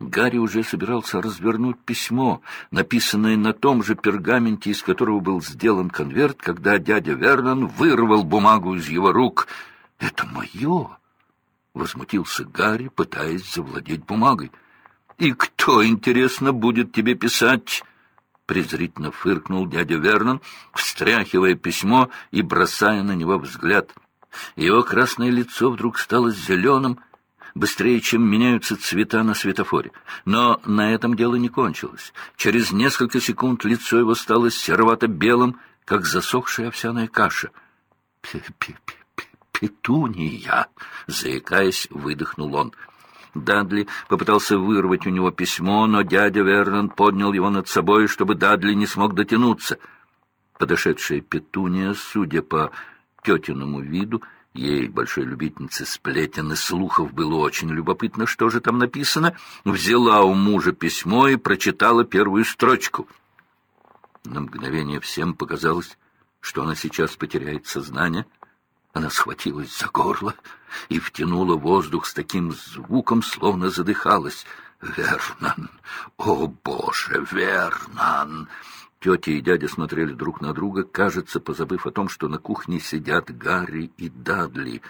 Гарри уже собирался развернуть письмо, написанное на том же пергаменте, из которого был сделан конверт, когда дядя Вернон вырвал бумагу из его рук. «Это мое!» — возмутился Гарри, пытаясь завладеть бумагой. «И кто, интересно, будет тебе писать?» презрительно фыркнул дядя Вернон, встряхивая письмо и бросая на него взгляд. Его красное лицо вдруг стало зеленым, быстрее, чем меняются цвета на светофоре. Но на этом дело не кончилось. Через несколько секунд лицо его стало серовато-белым, как засохшая овсяная каша. «Петуния!» — заикаясь, выдохнул он. Дадли попытался вырвать у него письмо, но дядя Вернон поднял его над собой, чтобы Дадли не смог дотянуться. Подошедшая Петуния, судя по тетиному виду, ей, большой любительнице сплетен и слухов, было очень любопытно, что же там написано, взяла у мужа письмо и прочитала первую строчку. На мгновение всем показалось, что она сейчас потеряет сознание — она схватилась за горло и втянула воздух с таким звуком, словно задыхалась. «Вернан! О, Боже, Вернан!» Тетя и дядя смотрели друг на друга, кажется, позабыв о том, что на кухне сидят Гарри и Дадли.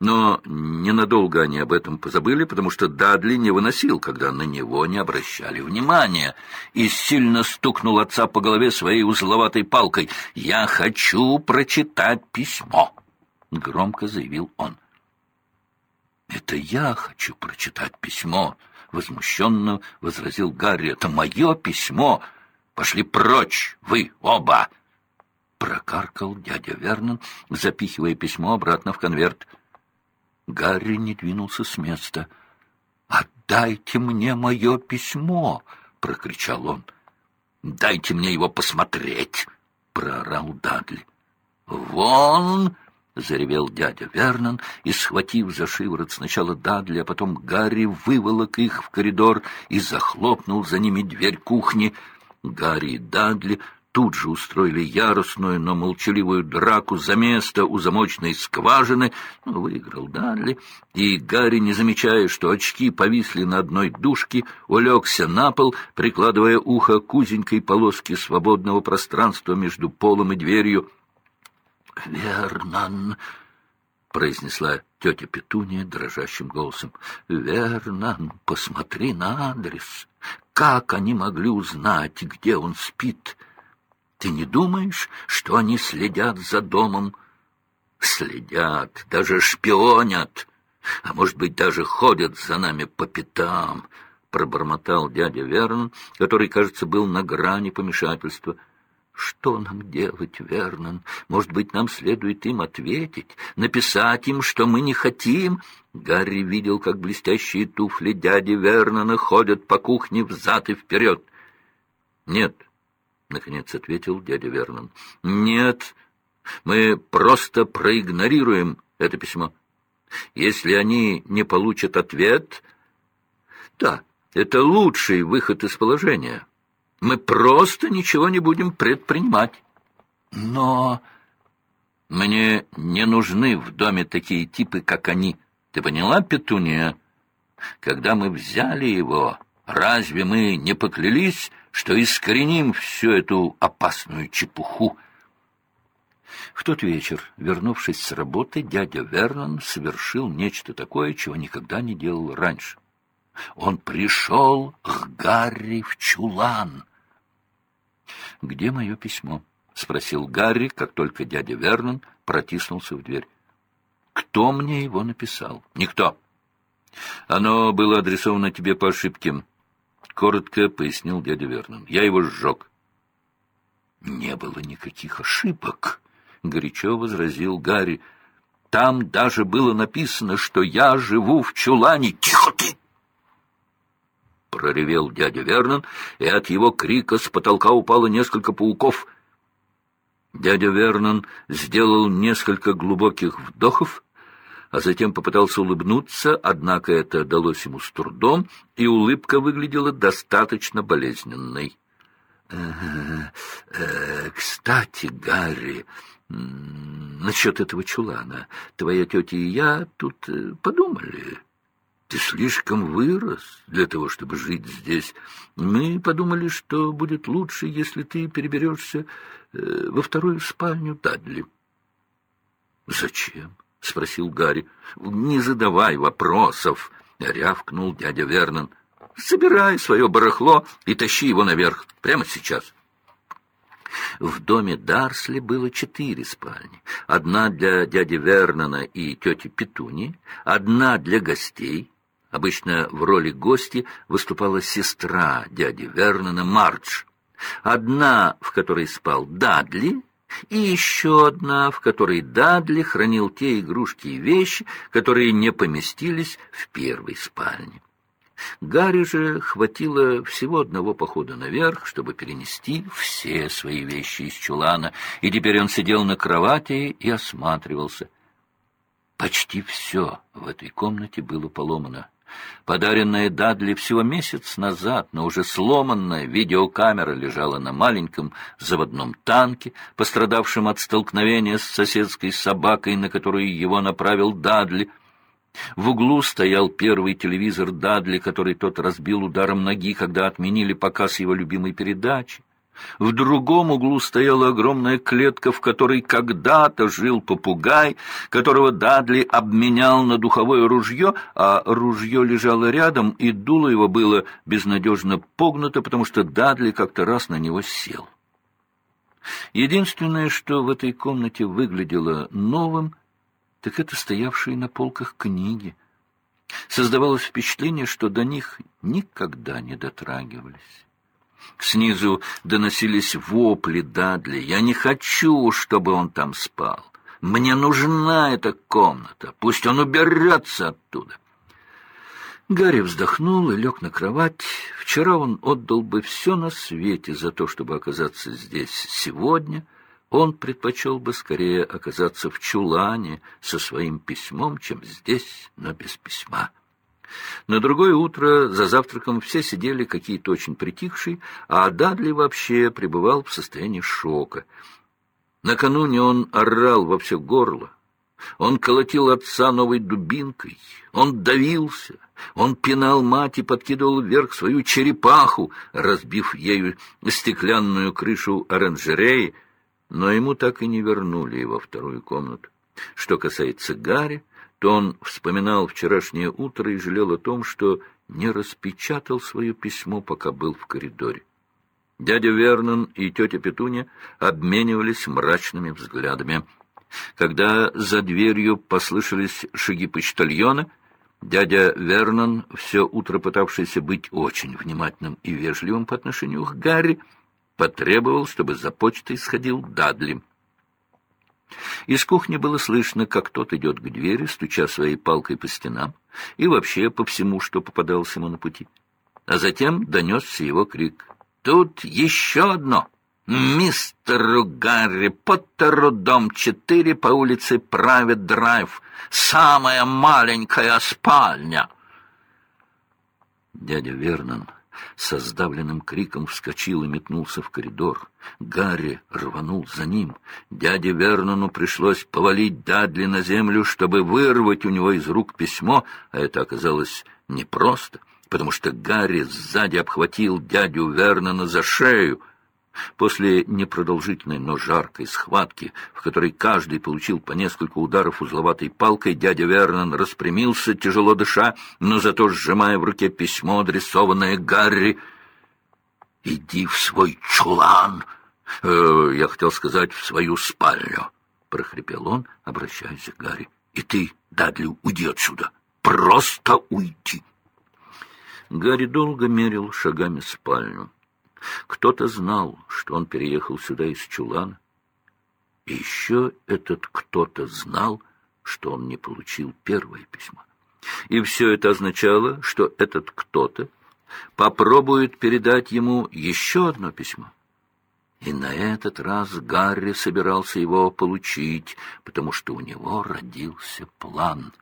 Но ненадолго они об этом позабыли, потому что Дадли не выносил, когда на него не обращали внимания, и сильно стукнул отца по голове своей узловатой палкой. «Я хочу прочитать письмо!» — громко заявил он. «Это я хочу прочитать письмо», — возмущенно возразил Гарри. «Это мое письмо! Пошли прочь, вы оба!» Прокаркал дядя Вернон, запихивая письмо обратно в конверт. Гарри не двинулся с места. «Отдайте мне мое письмо!» — прокричал он. «Дайте мне его посмотреть!» — проорал Дадли. «Вон!» — заревел дядя Вернон, и, схватив за шиворот сначала Дадли, а потом Гарри, выволок их в коридор и захлопнул за ними дверь кухни. Гарри и Дадли тут же устроили яростную, но молчаливую драку за место у замочной скважины. Ну, выиграл Дадли, и Гарри, не замечая, что очки повисли на одной дужке, улегся на пол, прикладывая ухо к узенькой полоске свободного пространства между полом и дверью — «Вернан!» — произнесла тетя Петуния дрожащим голосом. «Вернан, посмотри на адрес. Как они могли узнать, где он спит? Ты не думаешь, что они следят за домом?» «Следят, даже шпионят, а может быть, даже ходят за нами по пятам», — пробормотал дядя Вернон, который, кажется, был на грани помешательства — что нам делать, Вернон? Может быть, нам следует им ответить, написать им, что мы не хотим? Гарри видел, как блестящие туфли дяди Вернона ходят по кухне взад и вперед. — Нет, — наконец ответил дядя Вернон. — Нет, мы просто проигнорируем это письмо. Если они не получат ответ... Да, это лучший выход из положения. — мы просто ничего не будем предпринимать. Но мне не нужны в доме такие типы, как они. Ты поняла, Петуния? Когда мы взяли его, разве мы не поклялись, что искореним всю эту опасную чепуху? В тот вечер, вернувшись с работы, дядя Вернон совершил нечто такое, чего никогда не делал раньше. Он пришел к Гарри в чулан — «Где мое письмо?» — спросил Гарри, как только дядя Вернон протиснулся в дверь. «Кто мне его написал?» «Никто». «Оно было адресовано тебе по ошибке», — коротко пояснил дядя Вернон. «Я его сжег». «Не было никаких ошибок», — горячо возразил Гарри. «Там даже было написано, что я живу в чулане». «Тихо ты!» Проревел дядя Вернон, и от его крика с потолка упало несколько пауков. Дядя Вернон сделал несколько глубоких вдохов, а затем попытался улыбнуться, однако это далось ему с трудом, и улыбка выглядела достаточно болезненной. «Э, э, «Кстати, Гарри, насчет этого чулана, твоя тетя и я тут э, подумали». Ты слишком вырос для того, чтобы жить здесь. Мы подумали, что будет лучше, если ты переберешься э, во вторую спальню Дадли. — Зачем? — спросил Гарри. — Не задавай вопросов, — рявкнул дядя Вернон. — Собирай свое барахло и тащи его наверх прямо сейчас. В доме Дарсли было четыре спальни. Одна для дяди Вернона и тети Петуни, одна для гостей, Обычно в роли гости выступала сестра дяди Вернона Мардж. Одна, в которой спал Дадли, и еще одна, в которой Дадли хранил те игрушки и вещи, которые не поместились в первой спальне. Гарри же хватило всего одного похода наверх, чтобы перенести все свои вещи из чулана, и теперь он сидел на кровати и осматривался. Почти все в этой комнате было поломано. Подаренная Дадли всего месяц назад, но уже сломанная видеокамера лежала на маленьком заводном танке, пострадавшем от столкновения с соседской собакой, на которую его направил Дадли. В углу стоял первый телевизор Дадли, который тот разбил ударом ноги, когда отменили показ его любимой передачи. В другом углу стояла огромная клетка, в которой когда-то жил попугай, которого Дадли обменял на духовое ружье, а ружье лежало рядом, и дуло его было безнадежно погнуто, потому что Дадли как-то раз на него сел. Единственное, что в этой комнате выглядело новым, так это стоявшие на полках книги. Создавалось впечатление, что до них никогда не дотрагивались. Снизу доносились вопли Дадли. «Я не хочу, чтобы он там спал. Мне нужна эта комната. Пусть он уберется оттуда». Гарри вздохнул и лег на кровать. Вчера он отдал бы все на свете за то, чтобы оказаться здесь сегодня. Он предпочел бы скорее оказаться в чулане со своим письмом, чем здесь, но без письма. На другое утро за завтраком все сидели какие-то очень притихшие, а Дадли вообще пребывал в состоянии шока. Накануне он орал во все горло. Он колотил отца новой дубинкой, он давился, он пинал мать и подкидывал вверх свою черепаху, разбив ею стеклянную крышу оранжереи, но ему так и не вернули его вторую комнату. Что касается Гарри, то он вспоминал вчерашнее утро и жалел о том, что не распечатал свое письмо, пока был в коридоре. Дядя Вернон и тетя Петуня обменивались мрачными взглядами. Когда за дверью послышались шаги почтальона, дядя Вернон, все утро пытавшийся быть очень внимательным и вежливым по отношению к Гарри, потребовал, чтобы за почтой сходил Дадли. Из кухни было слышно, как тот идет к двери, стуча своей палкой по стенам и вообще по всему, что попадалось ему на пути. А затем донесся его крик. «Тут еще одно! Мистеру Гарри Поттеру, дом 4 по улице Правит Драйв, самая маленькая спальня!» Дядя Вернон со сдавленным криком вскочил и метнулся в коридор. Гарри рванул за ним. Дяде Вернону пришлось повалить Дадли на землю, чтобы вырвать у него из рук письмо, а это оказалось непросто, потому что Гарри сзади обхватил дядю Вернона за шею — После непродолжительной, но жаркой схватки, в которой каждый получил по несколько ударов узловатой палкой, дядя Вернон распрямился, тяжело дыша, но зато сжимая в руке письмо, адресованное Гарри. «Иди в свой чулан!» э, «Я хотел сказать, в свою спальню!» — прохрипел он, обращаясь к Гарри. «И ты, Дадли, уйди отсюда! Просто уйди!» Гарри долго мерил шагами спальню. Кто-то знал, что он переехал сюда из Чулана. И еще этот кто-то знал, что он не получил первое письмо. И все это означало, что этот кто-то попробует передать ему еще одно письмо. И на этот раз Гарри собирался его получить, потому что у него родился план —